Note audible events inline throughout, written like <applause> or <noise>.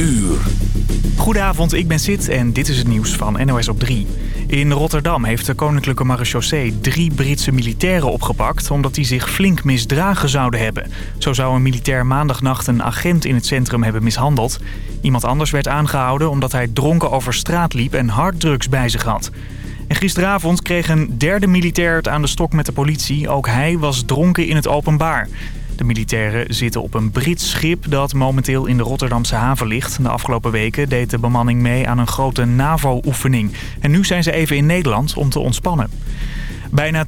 uur. Goedenavond, ik ben Sid en dit is het nieuws van NOS op 3. In Rotterdam heeft de Koninklijke Marechaussee drie Britse militairen opgepakt... omdat die zich flink misdragen zouden hebben. Zo zou een militair maandagnacht een agent in het centrum hebben mishandeld. Iemand anders werd aangehouden omdat hij dronken over straat liep en harddrugs bij zich had. En gisteravond kreeg een derde militair het aan de stok met de politie. Ook hij was dronken in het openbaar. De militairen zitten op een Brits schip dat momenteel in de Rotterdamse haven ligt. De afgelopen weken deed de bemanning mee aan een grote NAVO-oefening. En nu zijn ze even in Nederland om te ontspannen. Bijna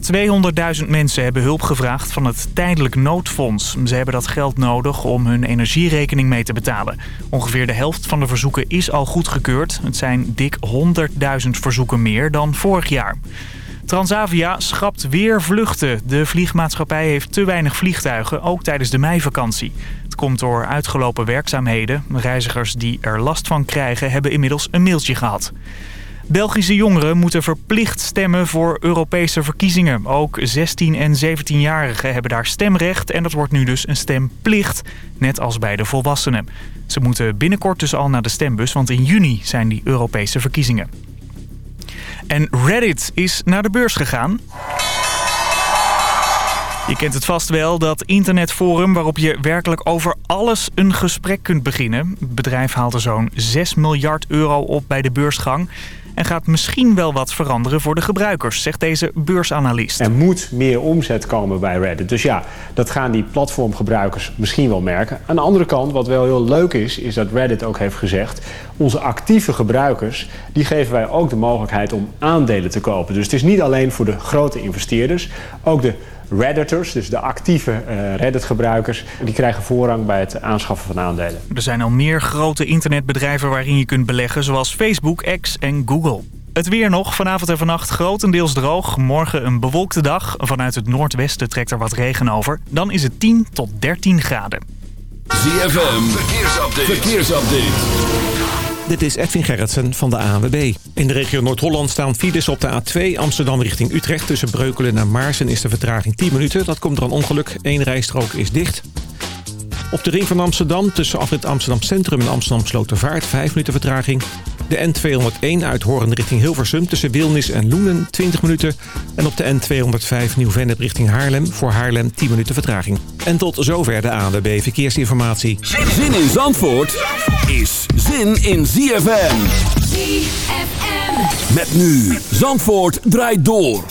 200.000 mensen hebben hulp gevraagd van het tijdelijk noodfonds. Ze hebben dat geld nodig om hun energierekening mee te betalen. Ongeveer de helft van de verzoeken is al goedgekeurd. Het zijn dik 100.000 verzoeken meer dan vorig jaar. Transavia schrapt weer vluchten. De vliegmaatschappij heeft te weinig vliegtuigen, ook tijdens de meivakantie. Het komt door uitgelopen werkzaamheden. Reizigers die er last van krijgen hebben inmiddels een mailtje gehad. Belgische jongeren moeten verplicht stemmen voor Europese verkiezingen. Ook 16- en 17-jarigen hebben daar stemrecht en dat wordt nu dus een stemplicht, net als bij de volwassenen. Ze moeten binnenkort dus al naar de stembus, want in juni zijn die Europese verkiezingen. En Reddit is naar de beurs gegaan. Je kent het vast wel, dat internetforum waarop je werkelijk over alles een gesprek kunt beginnen. Het bedrijf haalde zo'n 6 miljard euro op bij de beursgang. En gaat misschien wel wat veranderen voor de gebruikers, zegt deze beursanalist. Er moet meer omzet komen bij Reddit. Dus ja, dat gaan die platformgebruikers misschien wel merken. Aan de andere kant, wat wel heel leuk is, is dat Reddit ook heeft gezegd... onze actieve gebruikers, die geven wij ook de mogelijkheid om aandelen te kopen. Dus het is niet alleen voor de grote investeerders, ook de Redditors, dus de actieve uh, Reddit-gebruikers, die krijgen voorrang bij het aanschaffen van aandelen. Er zijn al meer grote internetbedrijven waarin je kunt beleggen, zoals Facebook, X en Google. Het weer nog. Vanavond en vannacht grotendeels droog. Morgen een bewolkte dag. Vanuit het noordwesten trekt er wat regen over. Dan is het 10 tot 13 graden. ZFM, verkeersupdate. verkeersupdate. Dit is Edwin Gerritsen van de ANWB. In de regio Noord-Holland staan files op de A2 Amsterdam richting Utrecht. Tussen Breukelen en Maarsen is de vertraging 10 minuten. Dat komt door een ongeluk. Eén rijstrook is dicht. Op de ring van Amsterdam tussen afrit Amsterdam Centrum en Amsterdam Slotervaart 5 minuten vertraging. De N201 uit Hoorn richting Hilversum tussen Wilnis en Loenen 20 minuten. En op de N205 Nieuw-Vennep richting Haarlem voor Haarlem 10 minuten vertraging. En tot zover de ANWB Verkeersinformatie. Zin in Zandvoort is zin in ZFM. ZFM. Met nu Zandvoort draait door.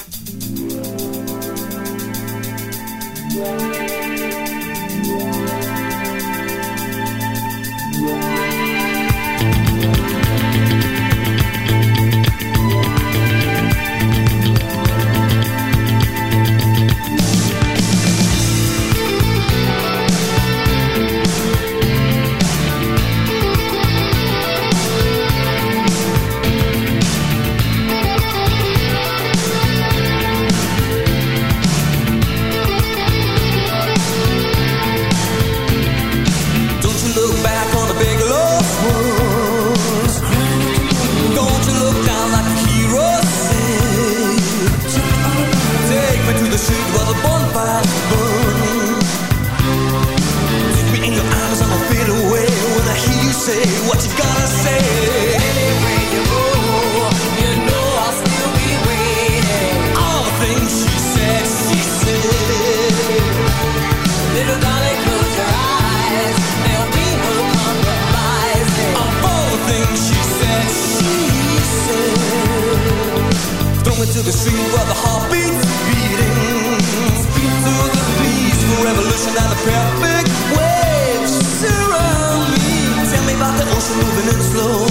the street where the heartbeat's beating. Speed to the knees for revolution and the perfect waves surround me. Tell me about the ocean moving in slow.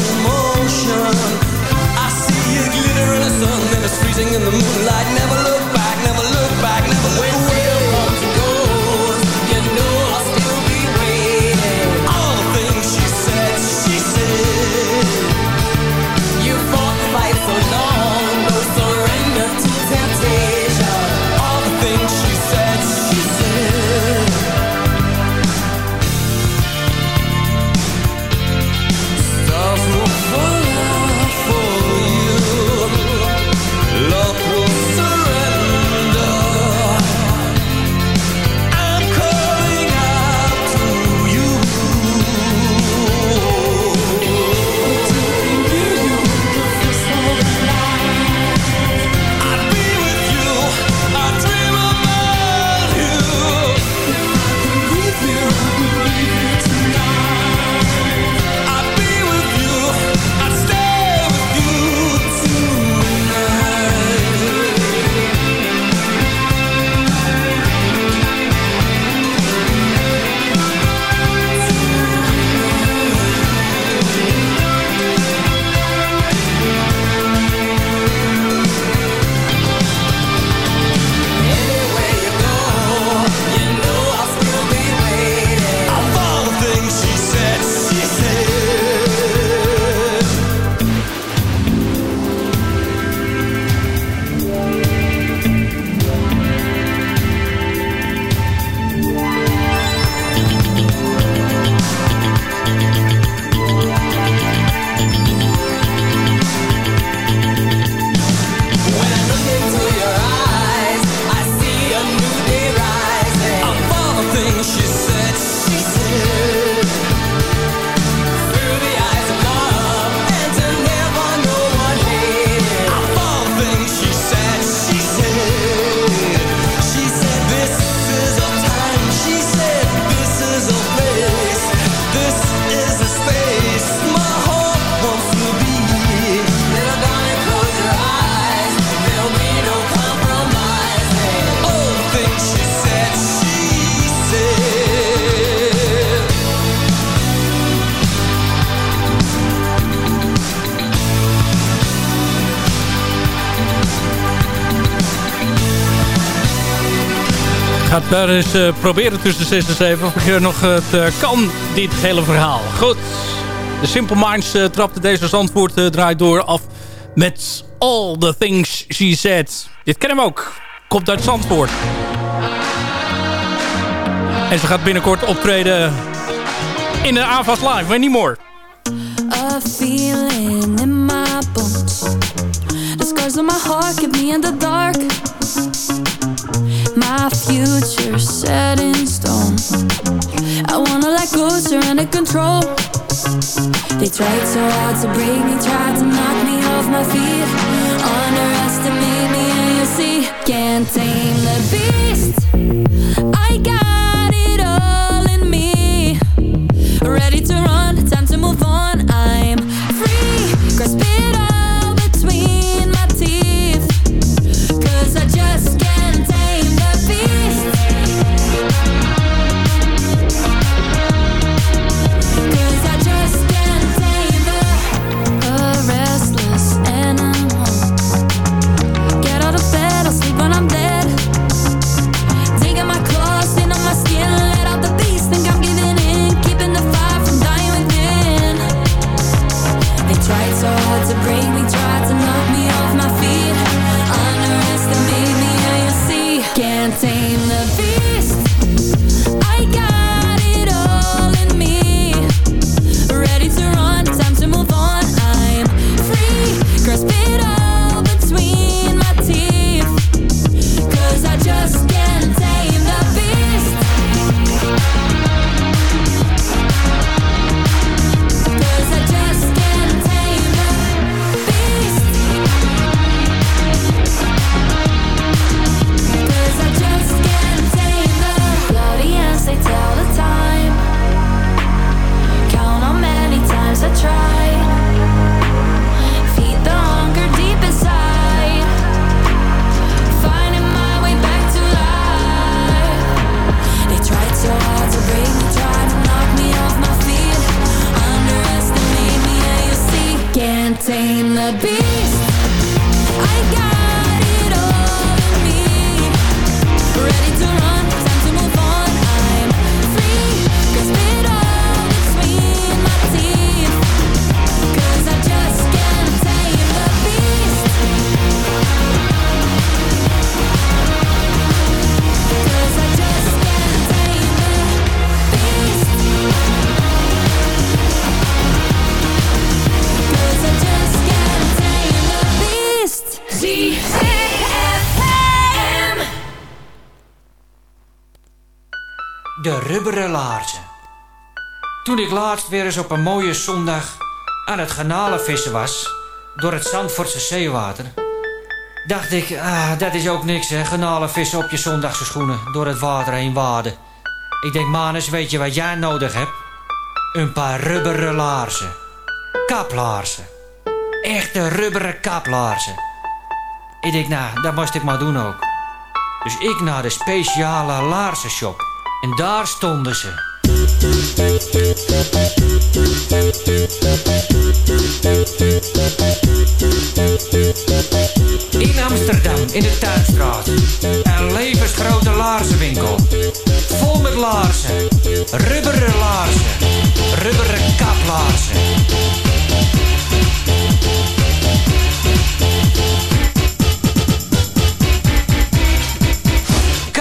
Daar eens uh, proberen tussen 6 en 7 of ik nog het uh, kan, dit hele verhaal. Goed, de Simple Minds trapte deze Zandvoort draait door af met All the Things She Said. Dit kennen we ook. Komt uit Zandvoort. En ze gaat binnenkort optreden in de AVAS Live. Weet niet more. A feeling in my bones The scars on my heart keep me in the dark My future set in stone. I wanna let go, surrender control. They tried so hard to break me Tried to knock me off my feet. Underestimate me and you see Can't tame the beast. I got De rubberen laarzen. Toen ik laatst weer eens op een mooie zondag aan het garnalenvissen was... door het Zandvoortse zeewater... dacht ik, ah, dat is ook niks hè, garnalenvissen op je zondagse schoenen... door het water heen waden. Ik denk, Manus, weet je wat jij nodig hebt? Een paar rubberen laarzen. Kaplaarzen. Echte rubberen kaplaarzen. Ik denk, nou, dat moest ik maar doen ook. Dus ik naar de speciale laarzenshop. En daar stonden ze. In Amsterdam, in de Tuinstraat. Een levensgrote laarzenwinkel. Vol met laarzen. Rubberen laarzen. Rubberen kaplaarzen.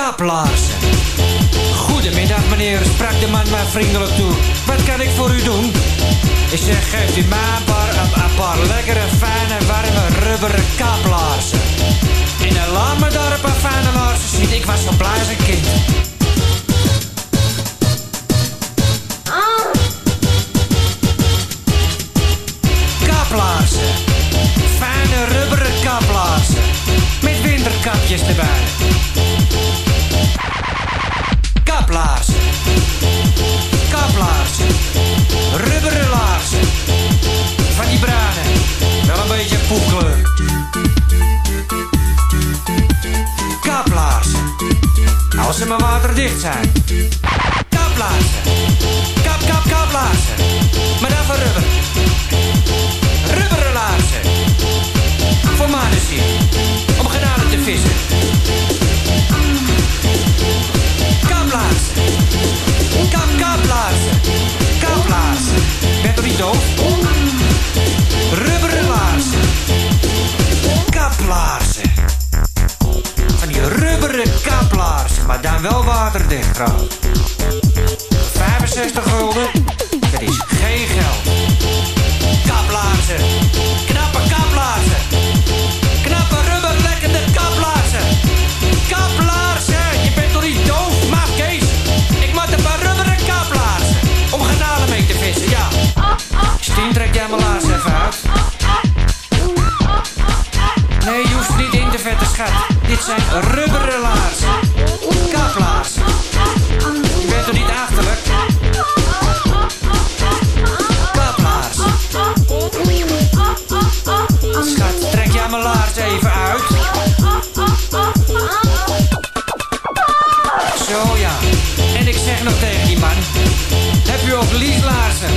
Kaplaarzen. Goedemiddag meneer, sprak de man mij vriendelijk toe. Wat kan ik voor u doen? Ik zeg, geeft u mij een paar, een, een paar lekkere, fijne, warme, rubberen kaplaarzen. En dan laat me daar een fijne laarzen zien. Ik was zo blij een kind. Kaplaarzen. Fijne, rubberen kaplaarzen. Met winterkapjes erbij. ze maar waterdicht zijn. Kaplaarzen. Kap, kap, blazen. Maar dan voor rubber. Rubberen laarzen. Voor manusie. Om genade te vissen. Kaplaarzen. Kap, kap blazen. Kap blazen. Bent er niet doof? Maar dan wel waterdicht trouwens. 65 gulden, dat is geen geld. Kaplaarzen. Knappe kaplaarzen. Knappe rubberlekkende kaplaarzen. Kaplaarzen. Je bent toch niet doof, maat Kees? Ik maak een paar rubberen kaplaarzen. Om garnalen mee te vissen, ja. Stien, trek jij mijn laarzen even. Nee, je hoeft niet in te vetten, schat. Dit zijn rubberen achterlijk? Kaplaarzen. Schat, trek jij mijn laars even uit. Zo ja. En ik zeg nog tegen die man. Heb u ook lieslaarzen?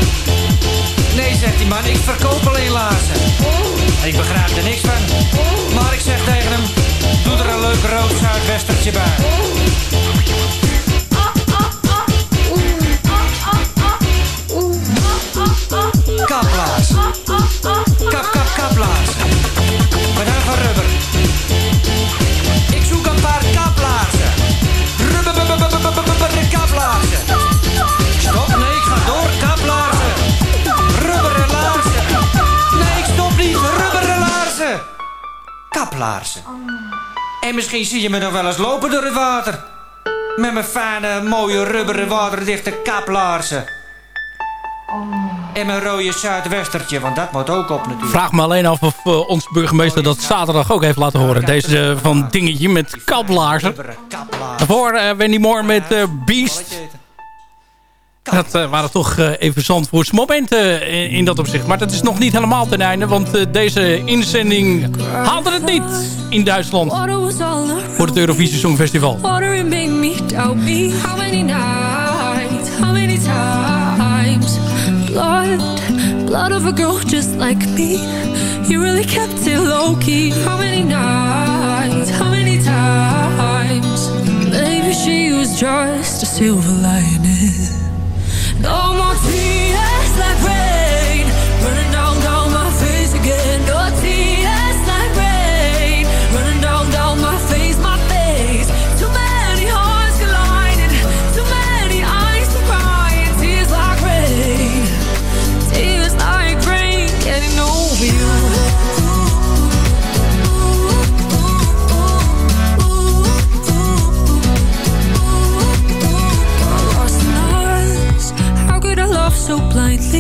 Nee, zegt die man, ik verkoop alleen laarzen. Ik begrijp er niks van. Maar ik zeg tegen hem, doe er een leuk rood zuidwestertje bij. En misschien zie je me nog wel eens lopen door het water. Met mijn fijne, mooie, rubberen, waterdichte kaplaarzen. En mijn rode zuidwestertje, want dat moet ook op natuurlijk. Vraag me alleen af of uh, ons burgemeester dat zaterdag ook heeft laten horen. Deze uh, van dingetje met kaplaarzen. Daarvoor uh, Wendy Moore met Beast. Dat uh, waren toch uh, even momenten in, in, dat opzicht. Maar dat is nog niet helemaal ten einde. Want uh, deze inzending haalde het niet in Duitsland. Voor het Eurovisie Songfestival. Blood, blood of a girl just like me. You really kept it low key. How many nights, how many times? Maybe she was just a silver lining. No more tears so blindly,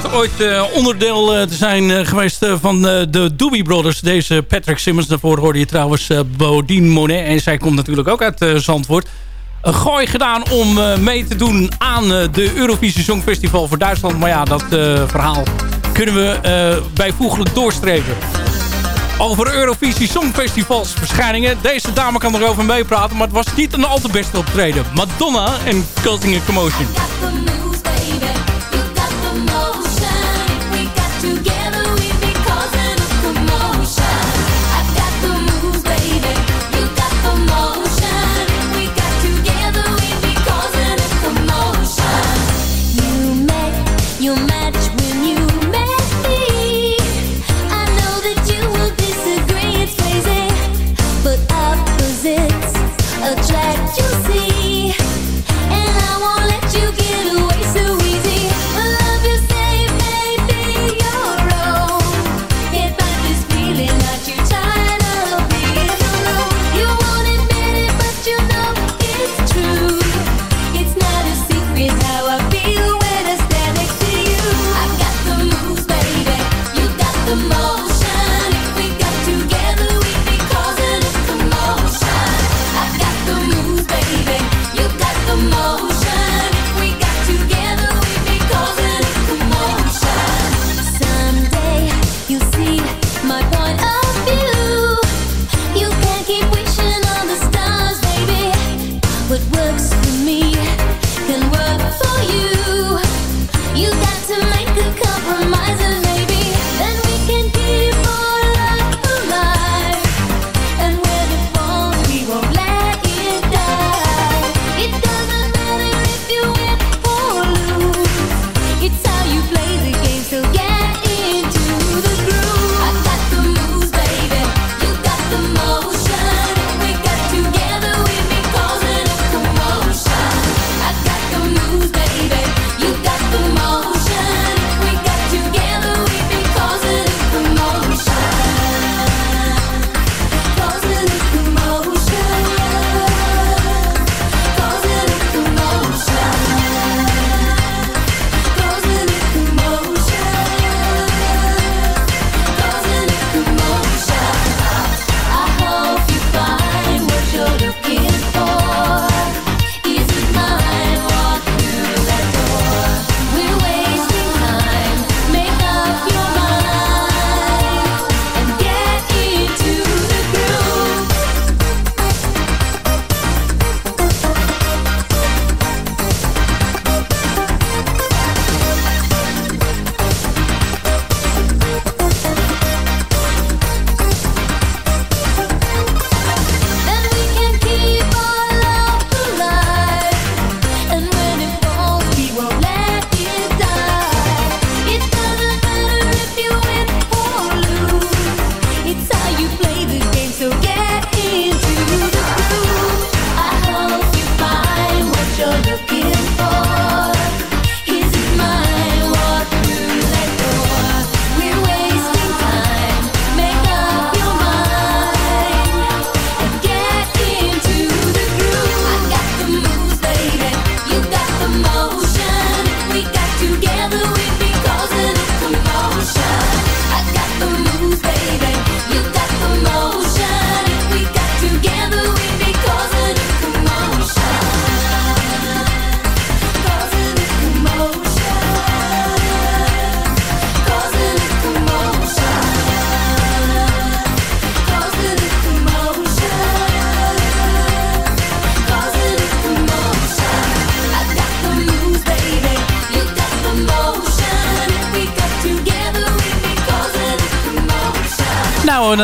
schijnt ooit eh, onderdeel eh, te zijn eh, geweest van de Doobie Brothers. Deze Patrick Simmons, daarvoor hoorde je trouwens Bodine Monet. En zij komt natuurlijk ook uit Zandvoort. Een gooi gedaan om mee te doen aan de Eurovisie Songfestival voor Duitsland. Maar ja, dat verhaal kunnen we bijvoeglijk doorstreven Over Eurovisie Songfestivals verschijningen. Deze dame kan erover meepraten, maar het was niet een al te beste optreden. Madonna en Culting a Commotion.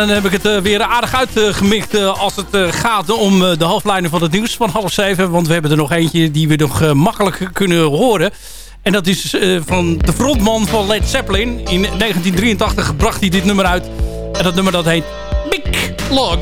dan heb ik het eh, weer aardig uitgemikt eh, als het eh, gaat om de hoofdlijnen van het nieuws van half zeven. Want we hebben er nog eentje die we nog makkelijk kunnen horen. En dat is van de frontman van Led Zeppelin. In 1983 bracht hij dit nummer uit. En dat nummer dat heet Big Log.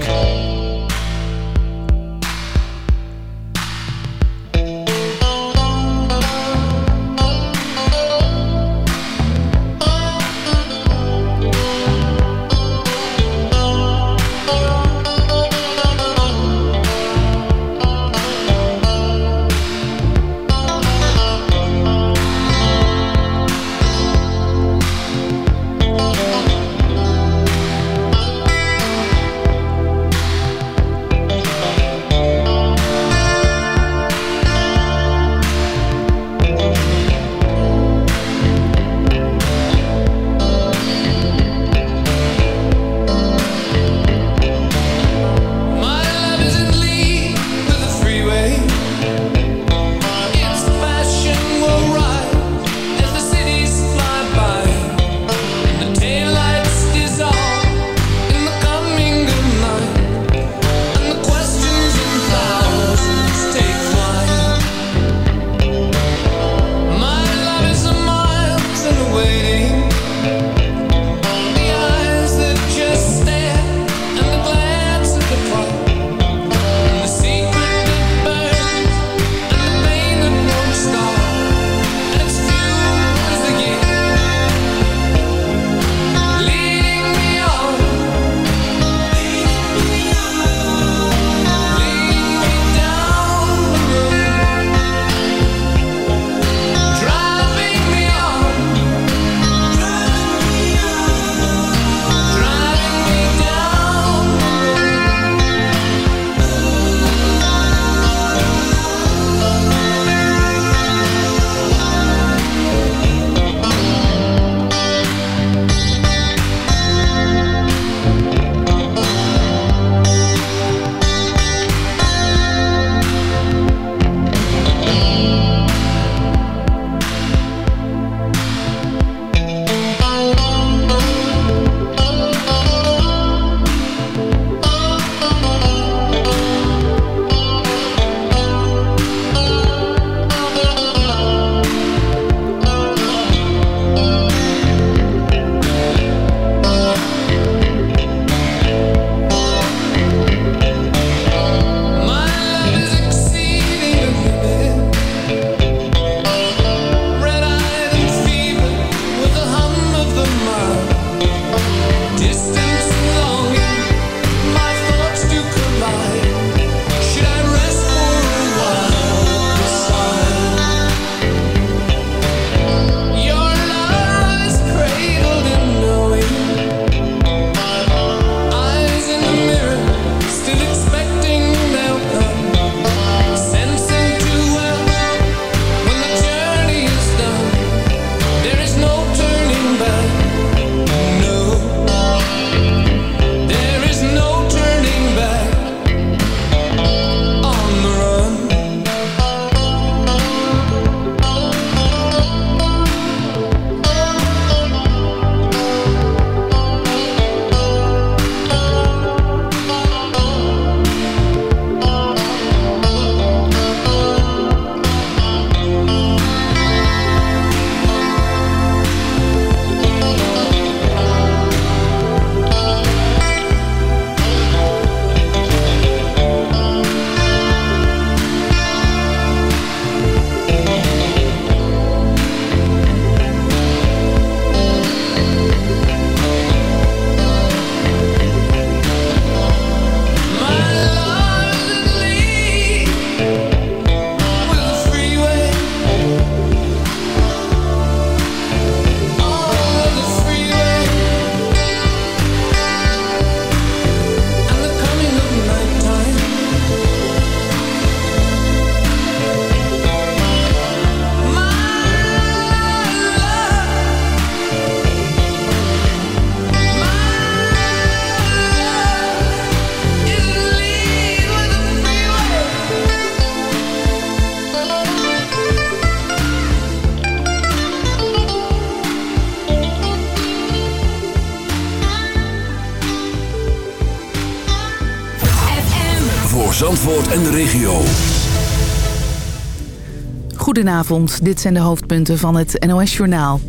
Goedenavond, dit zijn de hoofdpunten van het NOS-journaal.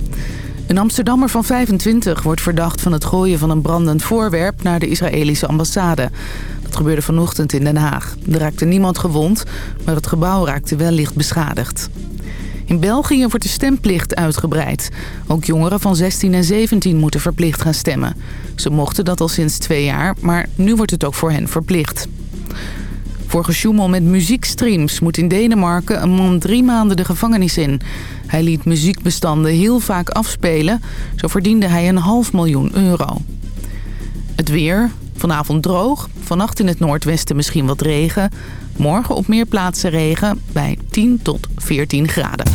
Een Amsterdammer van 25 wordt verdacht van het gooien van een brandend voorwerp naar de Israëlische ambassade. Dat gebeurde vanochtend in Den Haag. Er raakte niemand gewond, maar het gebouw raakte wel licht beschadigd. In België wordt de stemplicht uitgebreid. Ook jongeren van 16 en 17 moeten verplicht gaan stemmen. Ze mochten dat al sinds twee jaar, maar nu wordt het ook voor hen verplicht. Voor gesjoemel met muziekstreams moet in Denemarken een man drie maanden de gevangenis in. Hij liet muziekbestanden heel vaak afspelen. Zo verdiende hij een half miljoen euro. Het weer. Vanavond droog. Vannacht in het noordwesten misschien wat regen. Morgen op meer plaatsen regen bij 10 tot 14 graden.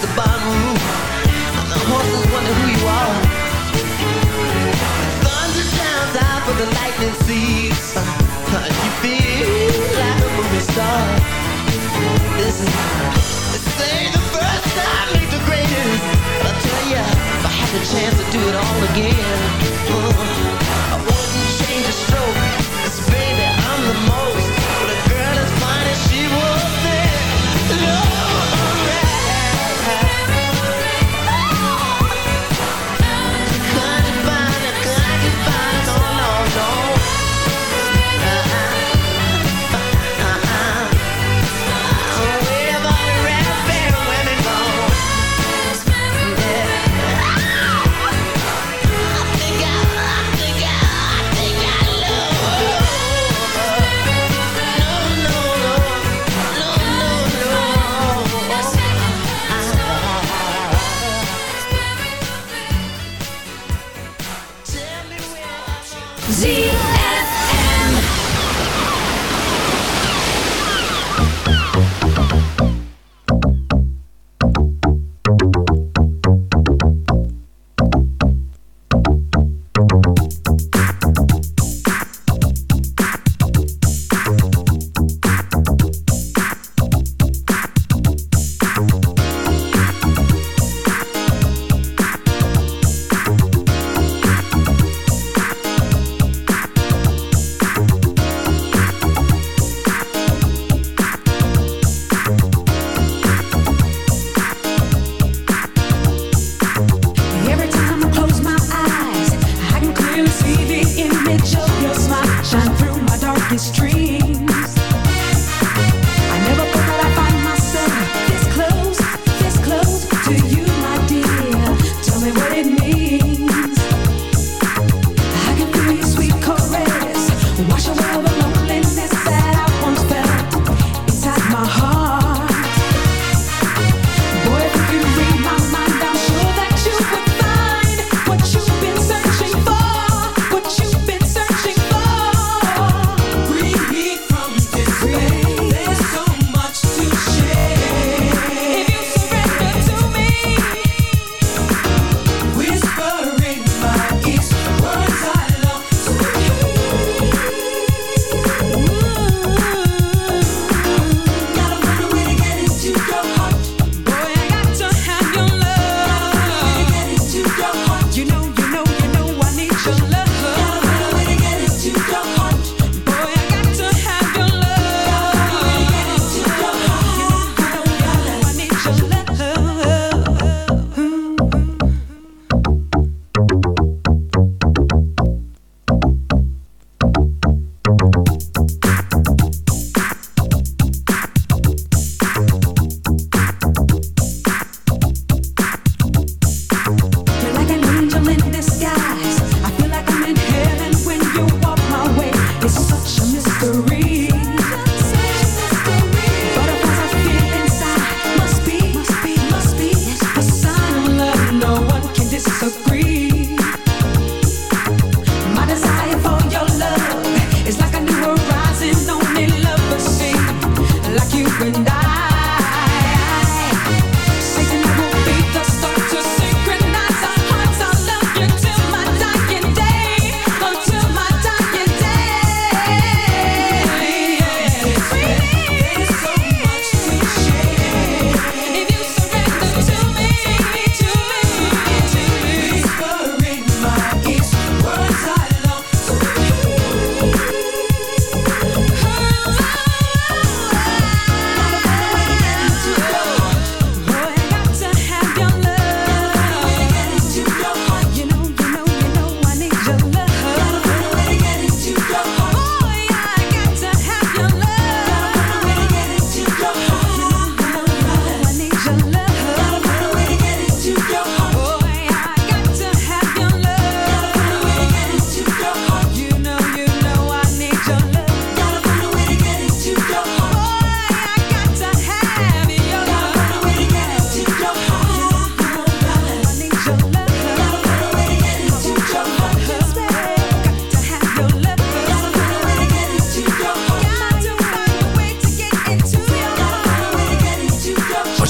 The bottom roof. And the horses wonder who you are. Thunder shines out for the lightning seeds. You feel like a movie star. Listen, they say the first time ain't the greatest. I'll tell ya, if I had the chance to do it all again, uh,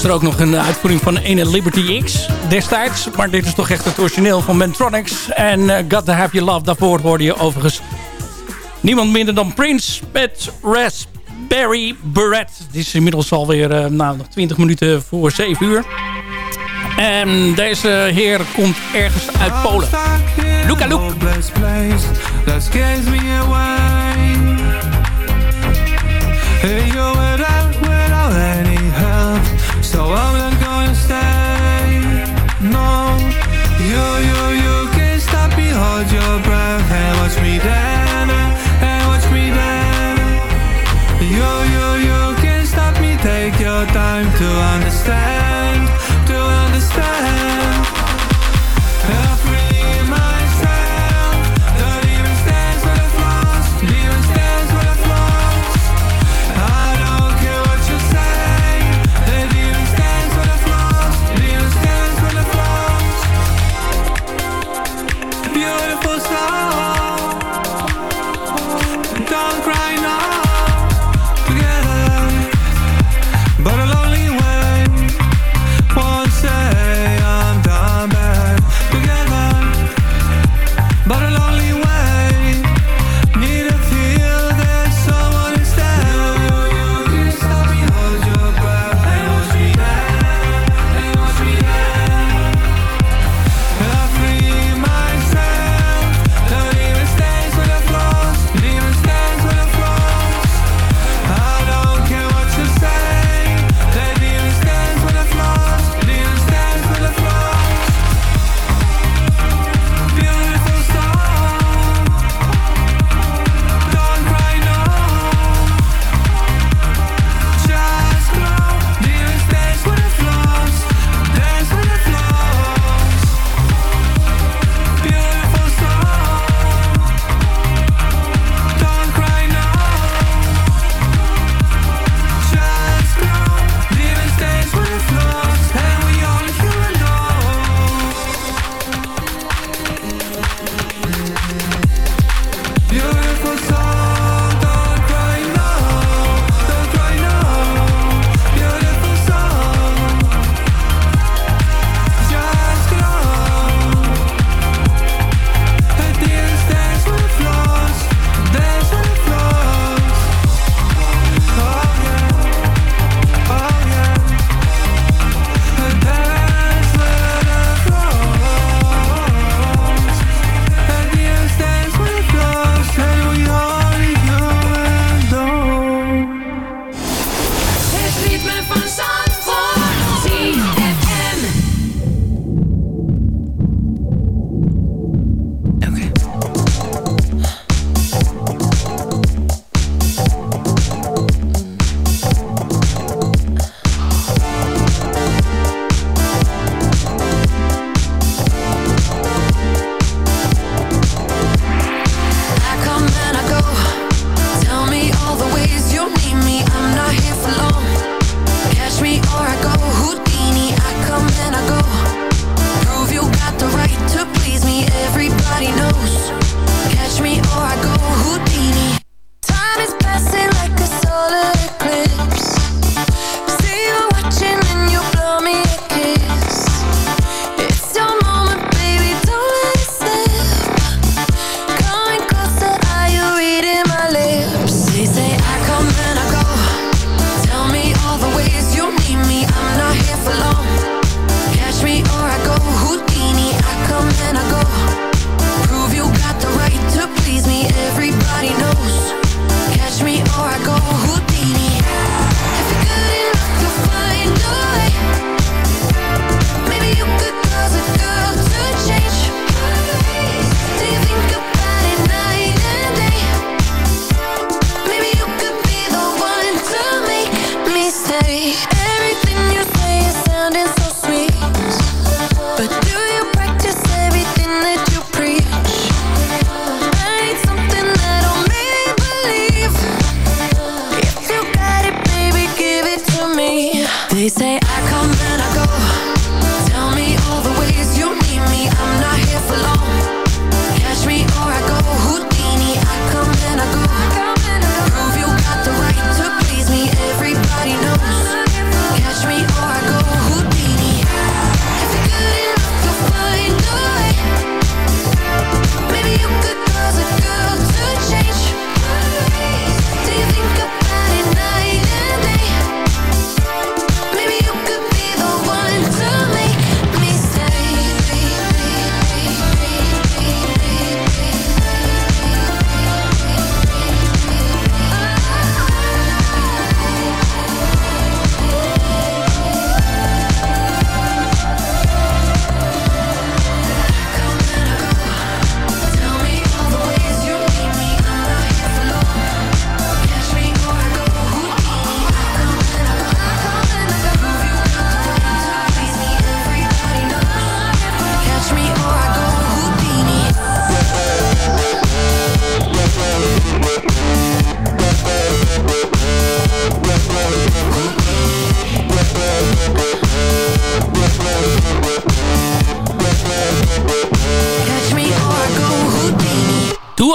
er ook nog een uitvoering van Een Liberty X destijds. Maar dit is toch echt het origineel van Mentronics. En uh, to Have Your Love, daarvoor hoorde je overigens niemand minder dan Prince met Raspberry Beret. Dit is inmiddels alweer uh, nou, nog 20 minuten voor 7 uur. En deze heer komt ergens uit Polen. Luca Luke.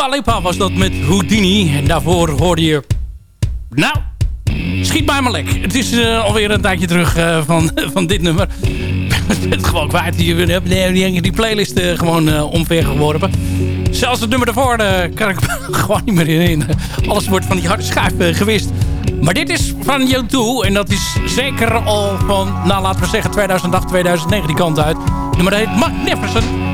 Dua Lipa was dat met Houdini. En daarvoor hoorde je... Nou, schiet mij maar lek. Het is eh, alweer een tijdje terug eh, van, <laughs> van dit nummer. Ik <laughs> ben het gewoon kwijt. Die, die, die, die playlist eh, gewoon uh, omvergeworpen. Zelfs het nummer daarvoor kan ik <laughs> gewoon niet meer herinneren. Alles wordt van die harde schijf eh, gewist. Maar dit is van U2. En dat is zeker al van, nou laten we zeggen 2008, 2009 die kant uit. Het nummer heet. Magnificent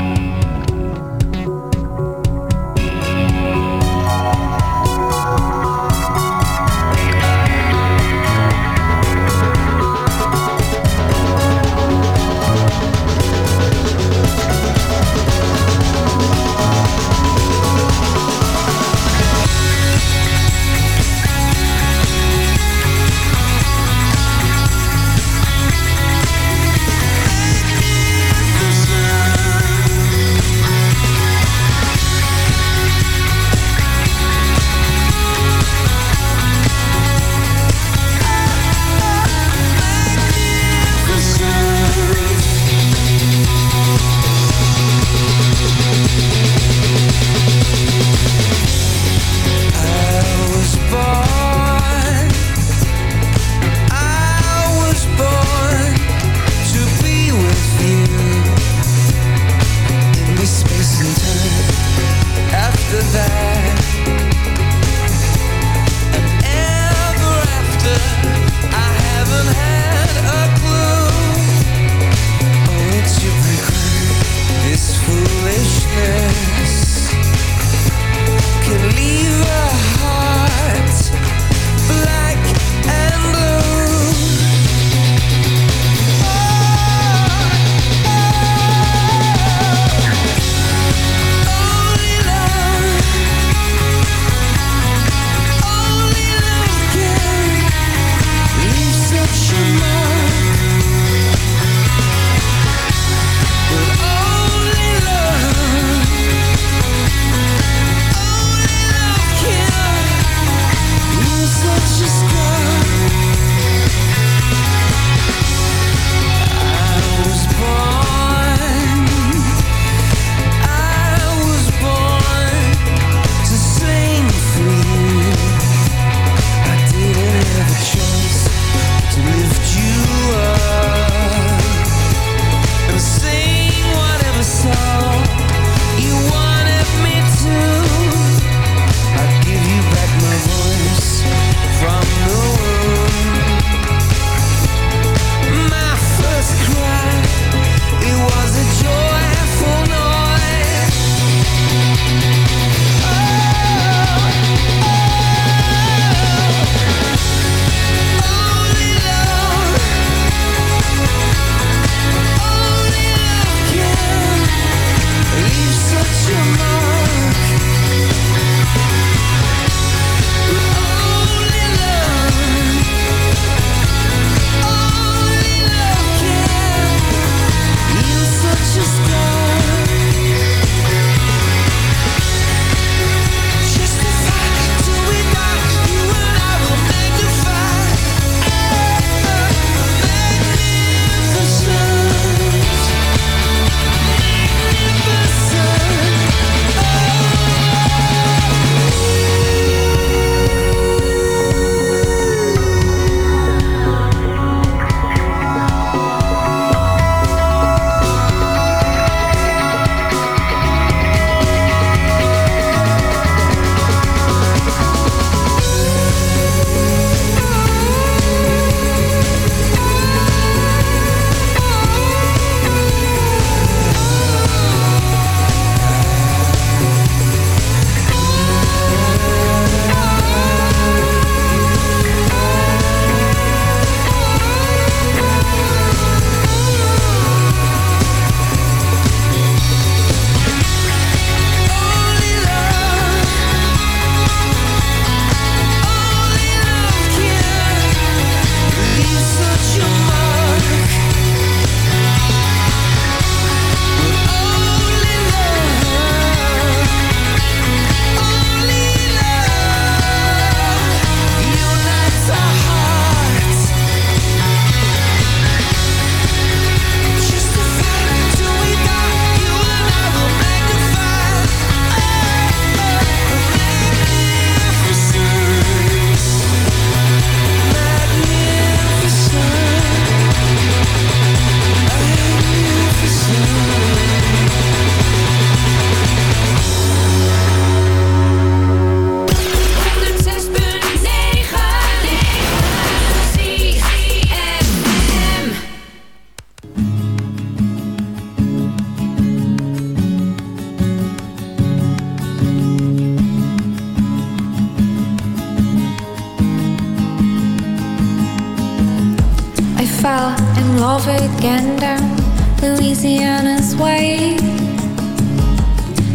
fell in love again down Louisiana's way.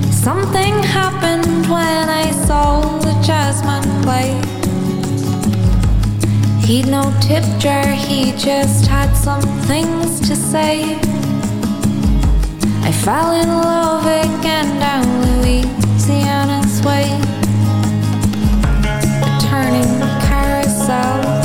Something happened when I saw the jazzman play. He'd no tip jar, he just had some things to say. I fell in love again down Louisiana's way. A turning carousel,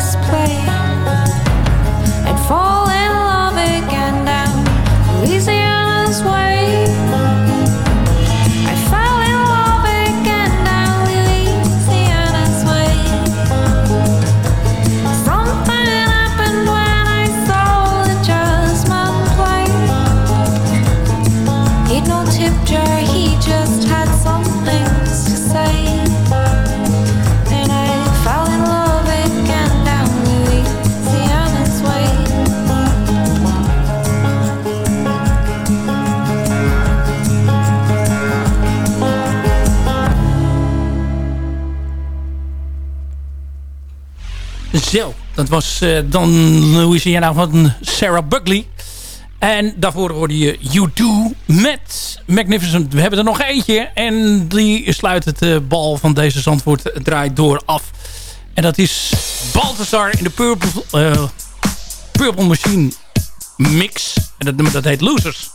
this place. Dat was eh, dan Louisiana van Sarah Buckley. En daarvoor hoorde je U2 met Magnificent. We hebben er nog eentje en die sluit het eh, bal van deze Zandvoort draait door af. En dat is Balthazar in de Purple, eh, Purple Machine mix. En dat nummer dat heet Losers.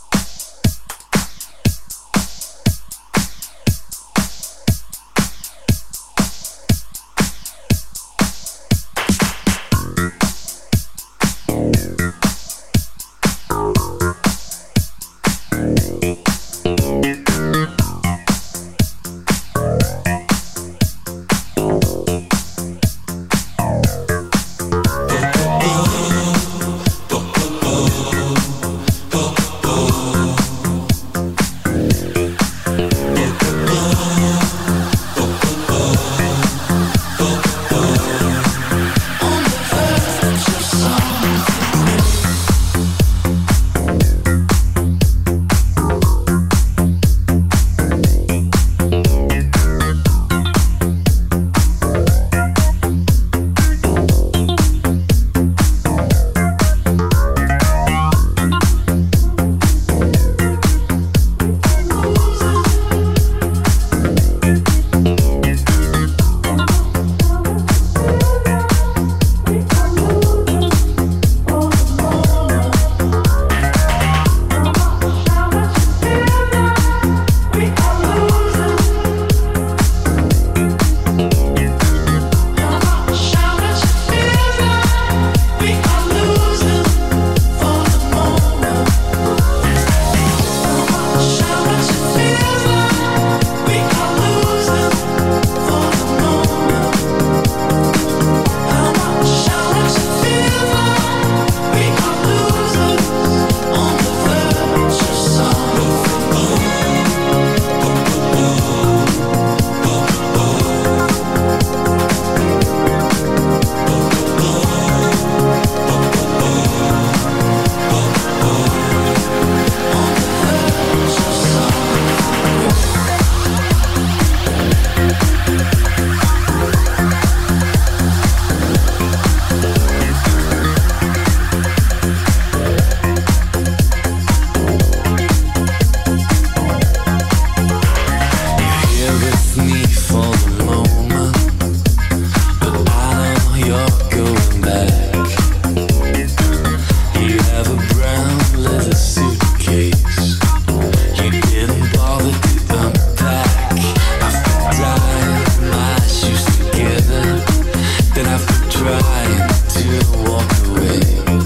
you walk away.